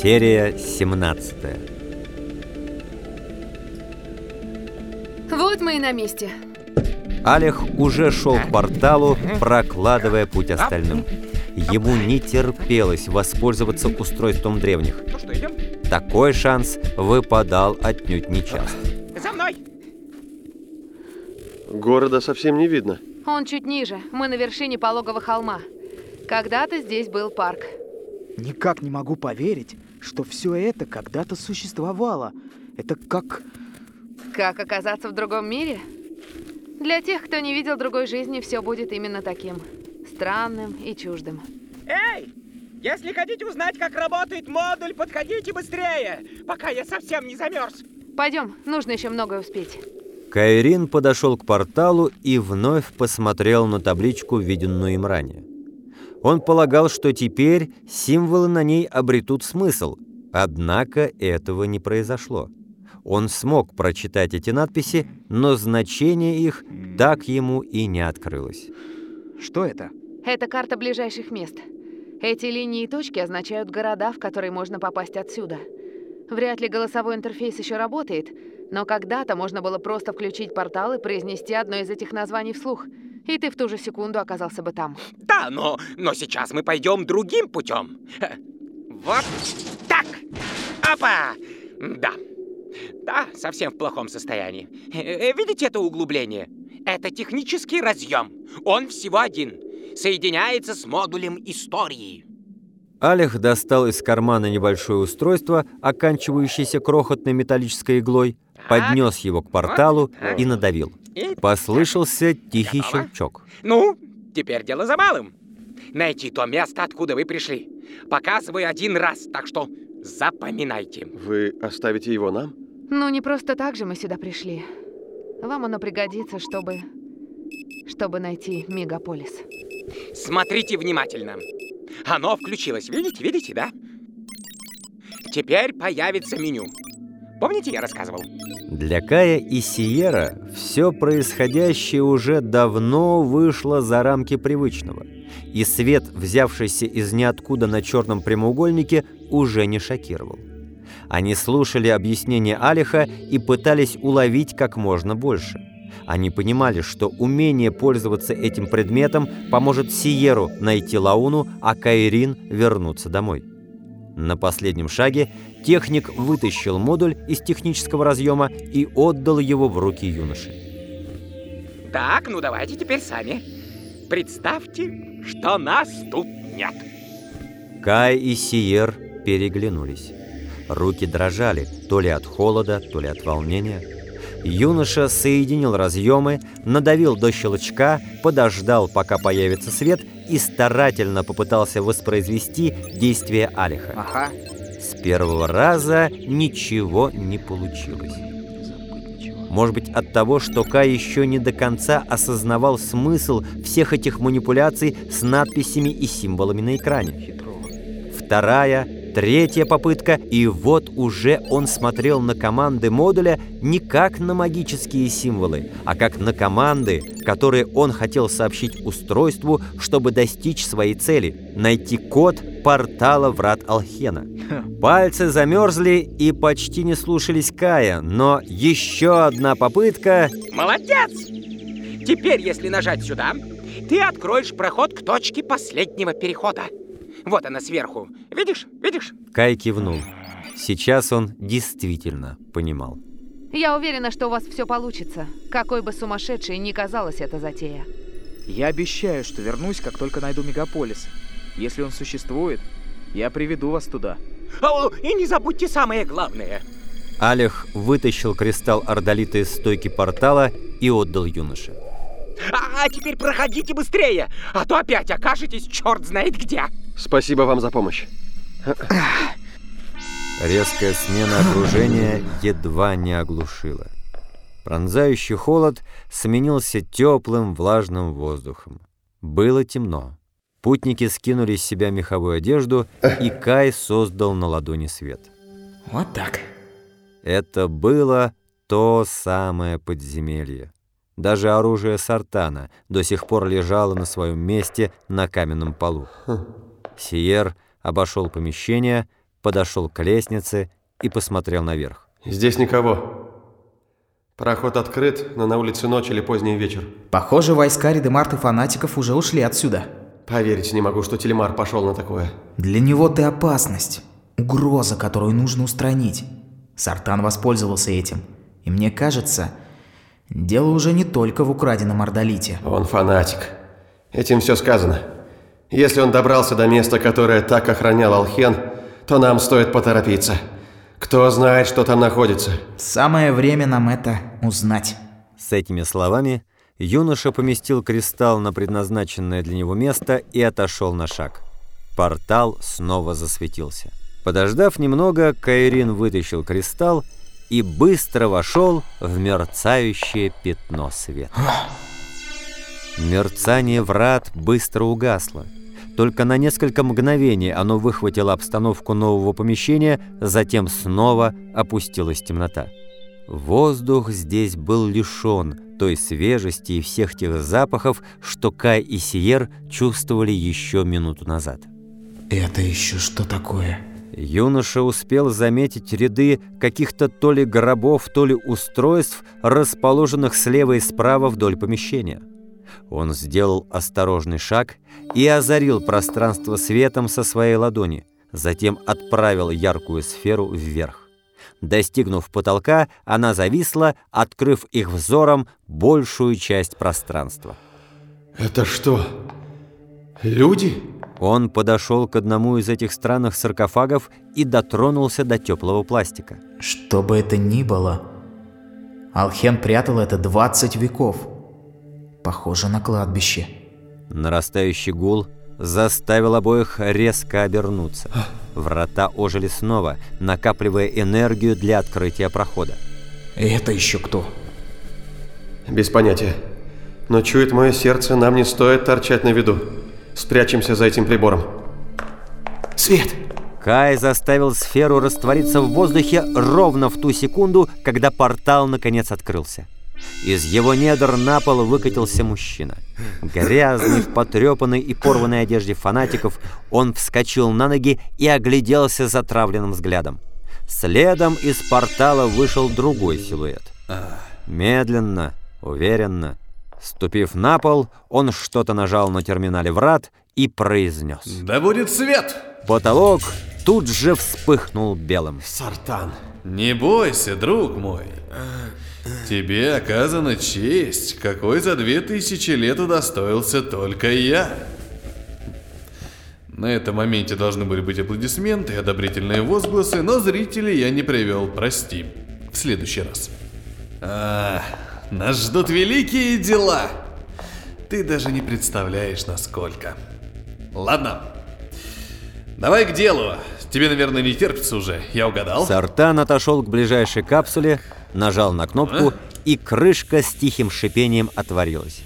Серия 17 Вот мы и на месте. Алех уже шел к порталу, прокладывая путь остальным. Ему не терпелось воспользоваться устройством древних. Ну что, идем? Такой шанс выпадал отнюдь нечасто. За мной! Города совсем не видно. Он чуть ниже. Мы на вершине пологого холма. Когда-то здесь был парк. Никак не могу поверить, что все это когда-то существовало. Это как... Как оказаться в другом мире? Для тех, кто не видел другой жизни, все будет именно таким. Странным и чуждым. Эй! Если хотите узнать, как работает модуль, подходите быстрее, пока я совсем не замерз. Пойдем, нужно еще многое успеть. Кайрин подошел к порталу и вновь посмотрел на табличку, виденную им ранее. Он полагал, что теперь символы на ней обретут смысл, однако этого не произошло. Он смог прочитать эти надписи, но значение их так ему и не открылось. Что это? Это карта ближайших мест. Эти линии и точки означают города, в которые можно попасть отсюда. Вряд ли голосовой интерфейс еще работает, но когда-то можно было просто включить портал и произнести одно из этих названий вслух, и ты в ту же секунду оказался бы там. Да, но, но сейчас мы пойдем другим путем. Вот так. Опа! Да. Да, совсем в плохом состоянии. Э, э, Видите это углубление? Это технический разъем. Он всего один. Соединяется с модулем истории. Алех достал из кармана небольшое устройство, оканчивающееся крохотной металлической иглой, поднес его к порталу и надавил. Послышался тихий Готово. щелчок. Ну, теперь дело за малым. Найти то место, откуда вы пришли. Показываю один раз, так что запоминайте. Вы оставите его нам? Ну, не просто так же мы сюда пришли. Вам оно пригодится, чтобы... чтобы найти мегаполис. Смотрите внимательно. Оно включилось. Видите, видите, да? Теперь появится меню. Помните, я рассказывал? Для Кая и Сиера все происходящее уже давно вышло за рамки привычного, и свет, взявшийся из ниоткуда на черном прямоугольнике, уже не шокировал. Они слушали объяснения Алиха и пытались уловить как можно больше. Они понимали, что умение пользоваться этим предметом поможет Сиеру найти Лауну, а Кайрин вернуться домой. На последнем шаге техник вытащил модуль из технического разъема и отдал его в руки юноши. Так, ну давайте теперь сами. Представьте, что нас тут нет. Кай и Сиер переглянулись. Руки дрожали, то ли от холода, то ли от волнения. Юноша соединил разъемы, надавил до щелчка, подождал, пока появится свет, и старательно попытался воспроизвести действие Алиха. Ага. С первого раза ничего не получилось. Может быть, от того, что Кай еще не до конца осознавал смысл всех этих манипуляций с надписями и символами на экране. Вторая, третья попытка, и вот уже он смотрел на команды модуля не как на магические символы, а как на команды, которые он хотел сообщить устройству, чтобы достичь своей цели – найти код портала врат Алхена. Пальцы замерзли и почти не слушались Кая, но еще одна попытка... Молодец! Теперь, если нажать сюда, ты откроешь проход к точке последнего перехода. Вот она сверху. Видишь? Видишь? Кай кивнул. Сейчас он действительно понимал. Я уверена, что у вас все получится. Какой бы сумасшедшей ни казалась эта затея. Я обещаю, что вернусь, как только найду мегаполис. Если он существует, я приведу вас туда. О, и не забудьте самое главное. Алех вытащил кристалл ордолита из стойки портала и отдал юноше. А, а теперь проходите быстрее, а то опять окажетесь черт знает где. Спасибо вам за помощь. Резкая смена окружения едва не оглушила. Пронзающий холод сменился теплым влажным воздухом. Было темно. Путники скинули с себя меховую одежду, и Кай создал на ладони свет. Вот так. Это было то самое подземелье. Даже оружие Сартана до сих пор лежало на своем месте на каменном полу. Сиер обошел помещение, подошел к лестнице и посмотрел наверх. Здесь никого. Проход открыт, но на улице ночь или поздний вечер. Похоже, войска Редемарт и фанатиков уже ушли отсюда. Поверить не могу, что Телемар пошел на такое. Для него ты опасность. Угроза, которую нужно устранить. Сартан воспользовался этим. И мне кажется, дело уже не только в украденном Ордолите. Он фанатик. Этим все сказано. Если он добрался до места, которое так охранял Алхен, то нам стоит поторопиться. Кто знает, что там находится. Самое время нам это узнать. С этими словами юноша поместил кристалл на предназначенное для него место и отошел на шаг. Портал снова засветился. Подождав немного, Кайрин вытащил кристалл и быстро вошел в мерцающее пятно света. Мерцание врат быстро угасло. Только на несколько мгновений оно выхватило обстановку нового помещения, затем снова опустилась темнота. Воздух здесь был лишен той свежести и всех тех запахов, что Кай и Сиер чувствовали еще минуту назад. Это еще что такое? Юноша успел заметить ряды каких-то то ли гробов, то ли устройств, расположенных слева и справа вдоль помещения. Он сделал осторожный шаг и озарил пространство светом со своей ладони, затем отправил яркую сферу вверх. Достигнув потолка, она зависла, открыв их взором большую часть пространства. Это что? Люди? Он подошел к одному из этих странных саркофагов и дотронулся до теплого пластика. Что бы это ни было, Алхен прятал это 20 веков. Похоже на кладбище. Нарастающий гул заставил обоих резко обернуться. Врата ожили снова, накапливая энергию для открытия прохода. Это еще кто? Без понятия. Но чует мое сердце, нам не стоит торчать на виду. Спрячемся за этим прибором. Свет! Кай заставил сферу раствориться в воздухе ровно в ту секунду, когда портал наконец открылся. Из его недр на пол выкатился мужчина. Грязный, в потрепанной и порванной одежде фанатиков, он вскочил на ноги и огляделся затравленным взглядом. Следом из портала вышел другой силуэт. Медленно, уверенно, ступив на пол, он что-то нажал на терминале врат и произнес. Да будет свет! Потолок тут же вспыхнул белым. Сартан. Не бойся, друг мой. Тебе оказана честь, какой за две тысячи лет удостоился только я. На этом моменте должны были быть аплодисменты и одобрительные возгласы, но зрителей я не привел, прости. В следующий раз. А, нас ждут великие дела. Ты даже не представляешь, насколько. Ладно. Давай к делу. Тебе, наверное, не терпится уже. Я угадал? Сартан отошел к ближайшей капсуле, нажал на кнопку, и крышка с тихим шипением отворилась.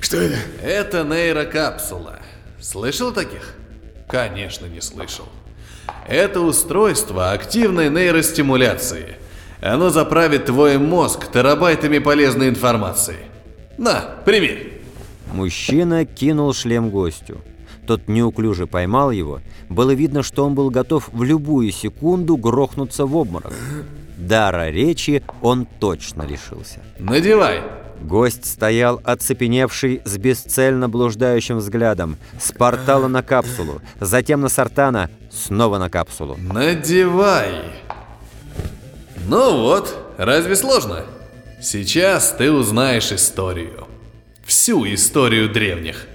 Что это? Это нейрокапсула. Слышал таких? Конечно, не слышал. Это устройство активной нейростимуляции. Оно заправит твой мозг терабайтами полезной информации. На, прими. Мужчина кинул шлем гостю. Тот неуклюже поймал его. Было видно, что он был готов в любую секунду грохнуться в обморок. Дара речи он точно лишился. Надевай. Гость стоял оцепеневший с бесцельно блуждающим взглядом, с портала на капсулу, затем на Сартана, снова на капсулу. Надевай. Ну вот, разве сложно? Сейчас ты узнаешь историю. Всю историю древних.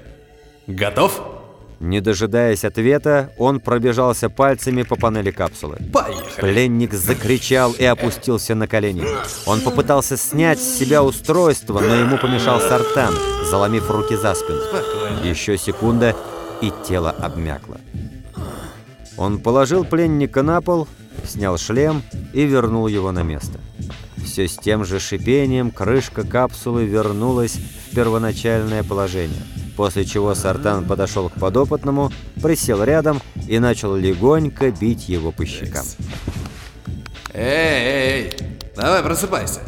Готов? Не дожидаясь ответа, он пробежался пальцами по панели капсулы. Поехали. Пленник закричал и опустился на колени. Он попытался снять с себя устройство, но ему помешал Сартан, заломив руки за спину. Еще секунда, и тело обмякло. Он положил пленника на пол, снял шлем и вернул его на место. Все с тем же шипением крышка капсулы вернулась в первоначальное положение, после чего Сартан подошел к подопытному, присел рядом и начал легонько бить его по щекам. Эй, эй, эй, давай просыпайся.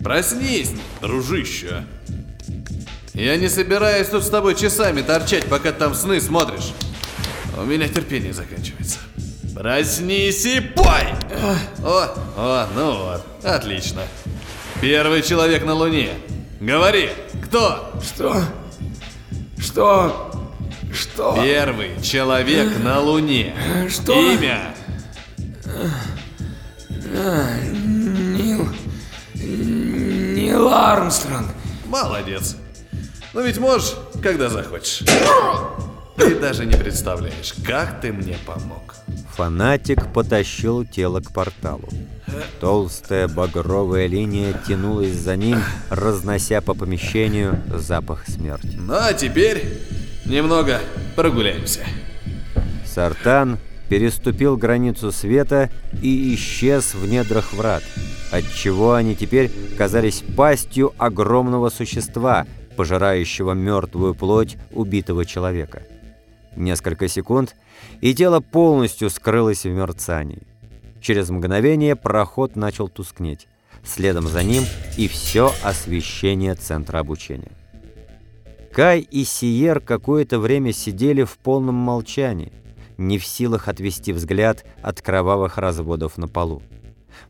Проснись, дружище. Я не собираюсь тут с тобой часами торчать, пока там сны смотришь. У меня терпение заканчивается. Проснись и пой! О, о, ну вот, отлично. Первый человек на Луне. Говори, кто? Что? Что? Что? Первый человек на Луне. Что? Имя. Нил... Нил Армстронг. Молодец. Ну ведь можешь, когда захочешь. Ты даже не представляешь, как ты мне помог. Фанатик потащил тело к порталу. Толстая багровая линия тянулась за ним, разнося по помещению запах смерти. Ну а теперь немного прогуляемся. Сартан переступил границу света и исчез в недрах врат, отчего они теперь казались пастью огромного существа, пожирающего мертвую плоть убитого человека. Несколько секунд, и тело полностью скрылось в мерцании. Через мгновение проход начал тускнеть. Следом за ним и все освещение центра обучения. Кай и Сиер какое-то время сидели в полном молчании, не в силах отвести взгляд от кровавых разводов на полу.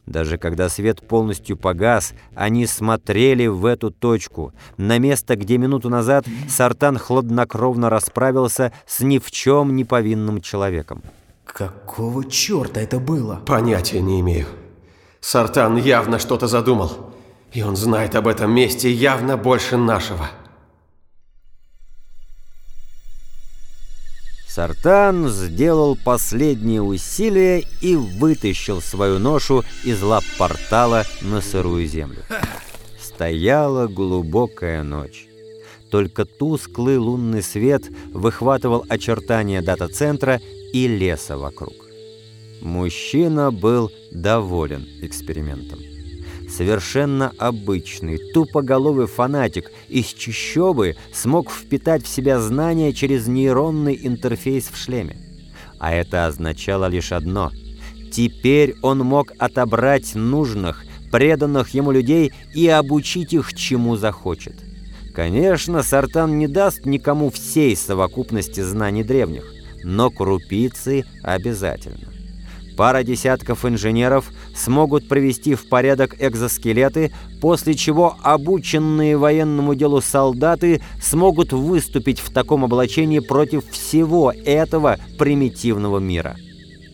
Даже когда свет полностью погас, они смотрели в эту точку, на место, где минуту назад Сартан хладнокровно расправился с ни в чем не повинным человеком. Какого черта это было? Понятия не имею. Сартан явно что-то задумал. И он знает об этом месте явно больше нашего. Сартан сделал последние усилия и вытащил свою ношу из лап портала на сырую землю. Стояла глубокая ночь. Только тусклый лунный свет выхватывал очертания дата-центра и леса вокруг. Мужчина был доволен экспериментом совершенно обычный, тупоголовый фанатик из чищобы смог впитать в себя знания через нейронный интерфейс в шлеме. А это означало лишь одно. Теперь он мог отобрать нужных, преданных ему людей и обучить их чему захочет. Конечно, Сартан не даст никому всей совокупности знаний древних, но крупицы обязательно. Пара десятков инженеров смогут привести в порядок экзоскелеты, после чего обученные военному делу солдаты смогут выступить в таком облачении против всего этого примитивного мира.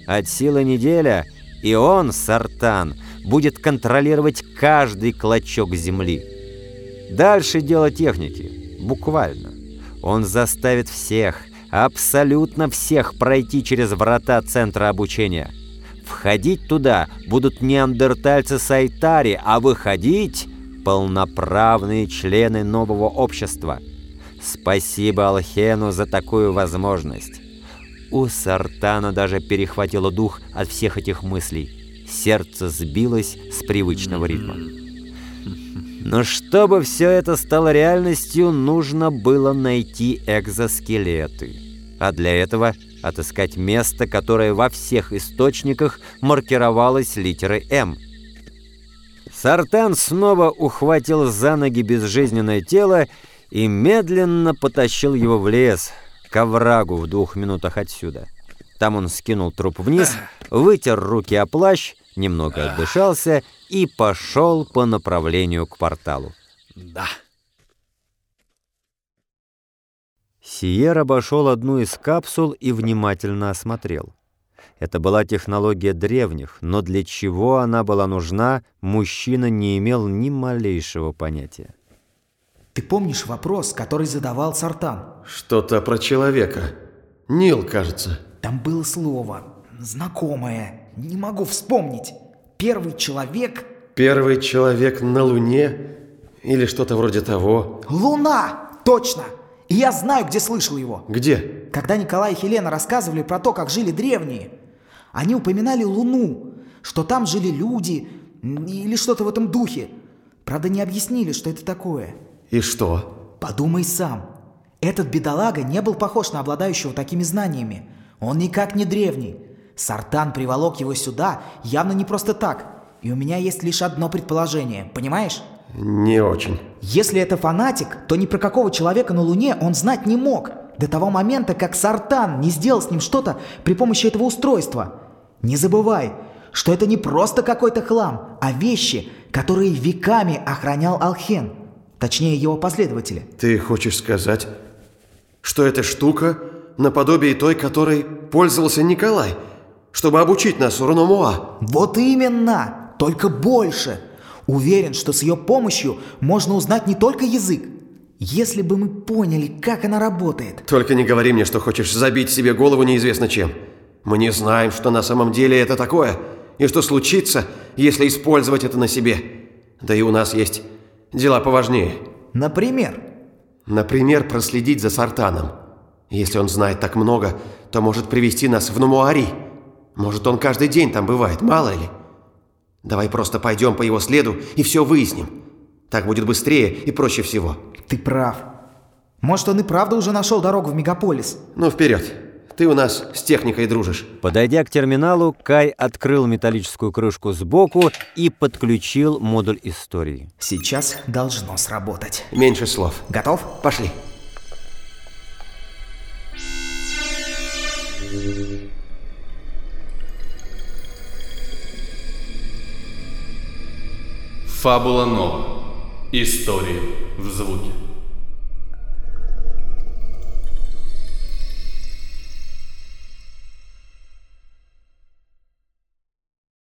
От силы неделя и он, Сартан, будет контролировать каждый клочок земли. Дальше дело техники, буквально. Он заставит всех, абсолютно всех пройти через врата центра обучения – Входить туда будут неандертальцы Сайтари, а выходить – полноправные члены нового общества. Спасибо Алхену за такую возможность. У Сартана даже перехватило дух от всех этих мыслей. Сердце сбилось с привычного ритма. Но чтобы все это стало реальностью, нужно было найти экзоскелеты. А для этого отыскать место, которое во всех источниках маркировалось литерой «М». Сартан снова ухватил за ноги безжизненное тело и медленно потащил его в лес, к оврагу в двух минутах отсюда. Там он скинул труп вниз, вытер руки о плащ, немного отдышался и пошел по направлению к порталу. Да. Сиер обошел одну из капсул и внимательно осмотрел. Это была технология древних, но для чего она была нужна, мужчина не имел ни малейшего понятия. Ты помнишь вопрос, который задавал Сартан? Что-то про человека. Нил, кажется. Там было слово знакомое. Не могу вспомнить. Первый человек... Первый человек на Луне? Или что-то вроде того? Луна! Точно! И я знаю, где слышал его. Где? Когда Николай и Хелена рассказывали про то, как жили древние, они упоминали Луну, что там жили люди или что-то в этом духе. Правда, не объяснили, что это такое. И что? Подумай сам. Этот бедолага не был похож на обладающего такими знаниями. Он никак не древний. Сартан приволок его сюда явно не просто так. И у меня есть лишь одно предположение, понимаешь? Не очень. Если это фанатик, то ни про какого человека на Луне он знать не мог. До того момента, как Сартан не сделал с ним что-то при помощи этого устройства. Не забывай, что это не просто какой-то хлам, а вещи, которые веками охранял Алхен. Точнее, его последователи. Ты хочешь сказать, что эта штука наподобие той, которой пользовался Николай, чтобы обучить нас Урнумуа? Вот именно! Только больше! Уверен, что с ее помощью можно узнать не только язык. Если бы мы поняли, как она работает. Только не говори мне, что хочешь забить себе голову неизвестно чем. Мы не знаем, что на самом деле это такое, и что случится, если использовать это на себе. Да и у нас есть дела поважнее. Например? Например, проследить за Сартаном. Если он знает так много, то может привести нас в Нумуари. Может, он каждый день там бывает, мало ли. Давай просто пойдем по его следу и все выясним. Так будет быстрее и проще всего. Ты прав. Может, он и правда уже нашел дорогу в мегаполис? Ну, вперед. Ты у нас с техникой дружишь. Подойдя к терминалу, Кай открыл металлическую крышку сбоку и подключил модуль истории. Сейчас должно сработать. Меньше слов. Готов? Пошли. Фабула Нова. Истории в звуке.